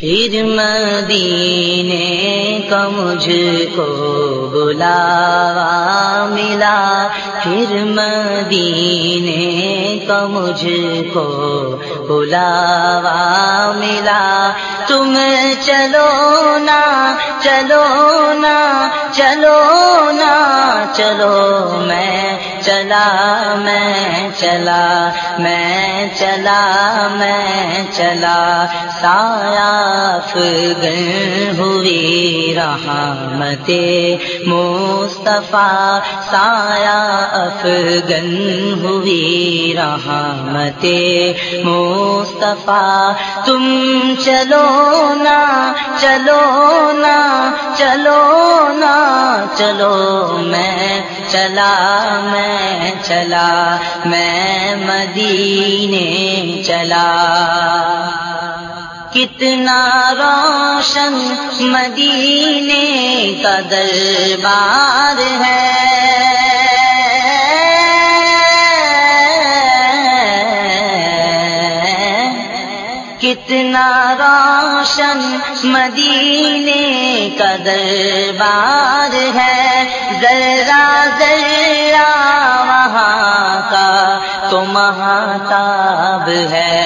پھر مدینے کا مجھ کو بلاوا ملا۔ پھر مدینے کا مجھ کو بلاوا ملا۔ تم چلو نا چلو نا چلو نا، چلو میں چلا میں چلا میں چلا میں چلا سایہ گن ہوئی رحمت مصطفیٰ، سایہ افغن ہوئی رحمت مصطفیٰ۔ تم چلو نا چلو نا چلو نا، چلو میں، چلا میں چلا میں مدینے چلا۔ کتنا روشن مدینے کا دربار ہے۔ کتنا روشن مدینے کا دربار ہے۔ ذرا ذرا وہاں کا تو محتاب ہے۔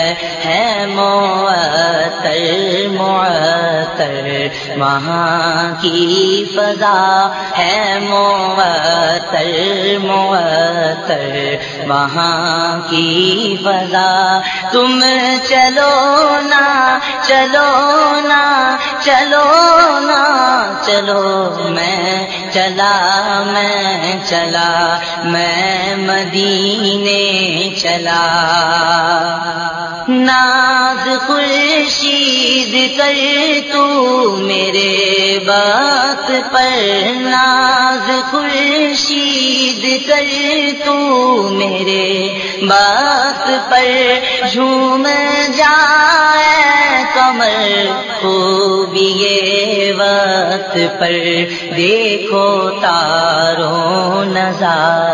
ہے معطر معطر وہاں کی فضا ہے معطر معطر وہاں کی فضا۔ تم چلو نا چلو نا چلو نا، چلو میں، چلا میں چلا، میں مدینے چلا۔ ناز خورشید کر تو میرے بات پر ناز خورشید کر تو میرے بات پر جھوم جائے کمر خوبی یہ وقت پر دیکھو تارو نظارہ اے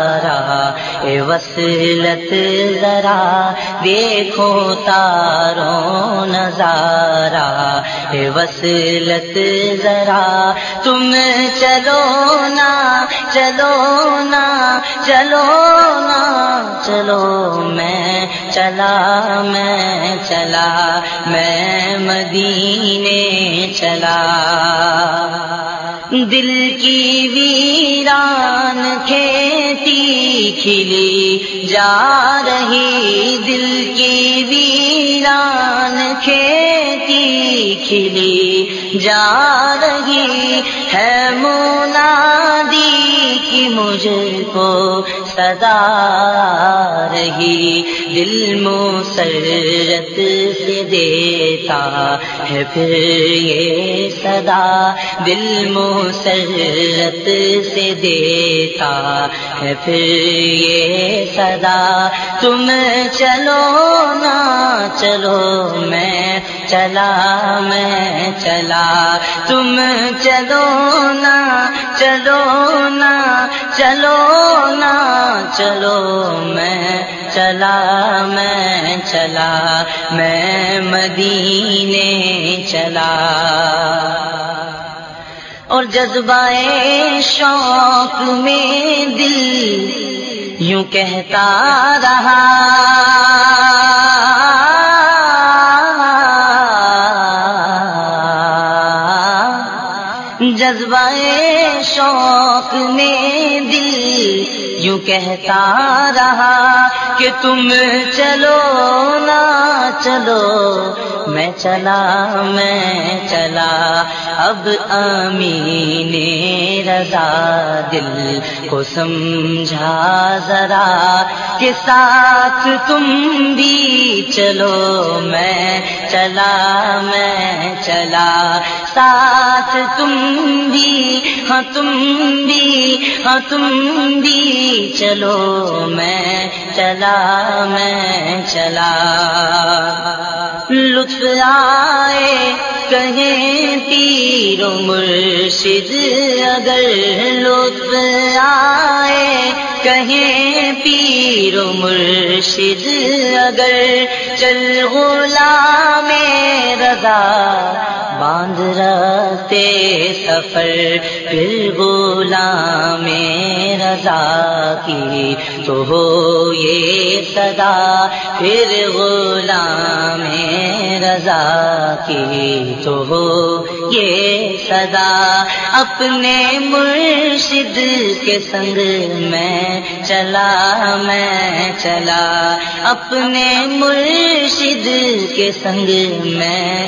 وصلت ذرا، دیکھو تارو نظارہ۔ اے وصلت ذرا، تم چلو نا چلو نا چلو نا، چلو میں، چلا میں چلا میں مدینے، چلا۔ دل کی ویران کھیتی کھلی جا رہی دل کی ویران کھیتی کھلی جا رہی ہے مولا مجھ کو سدا رہی۔ دل مسرت سے دیتا ہے پھر یہ صدا۔ دل مسرت سے دیتا ہے پھر یہ صدا۔ تم چلو نا چلو، میں چلا میں چلا۔ تم چلو نا چلو نا چلو نا، چلو میں، چلا میں چلا، میں مدینے چلا۔ اور جذبہ شوق میں دل یوں کہتا رہا۔ جذبہ شوق میں دل یوں کہتا رہا کہ تم چلو نا چلو۔ میں چلا میں چلا۔ اب امین رضا دل کو سمجھا ذرا کہ ساتھ تم بھی چلو۔ میں چلا میں چلا۔ ساتھ تم بھی ہاں تم بھی ہاں تم بھی۔ چلو میں، چلا میں، چلا۔ لطف آئے کہیں پیر مرشد۔ اگر لطف آئے کہیں پیر مرشد۔ اگر چل غلام رضا باندھ رکھتے سفر پھر غلام رضا کی۔ تو ہو یہ صدا، پھر غلام رضا کی۔ تو ہو یہ صدا، اپنے مرشد کے سنگ میں چلا میں چلا۔ اپنے مرشد کے سنگ میں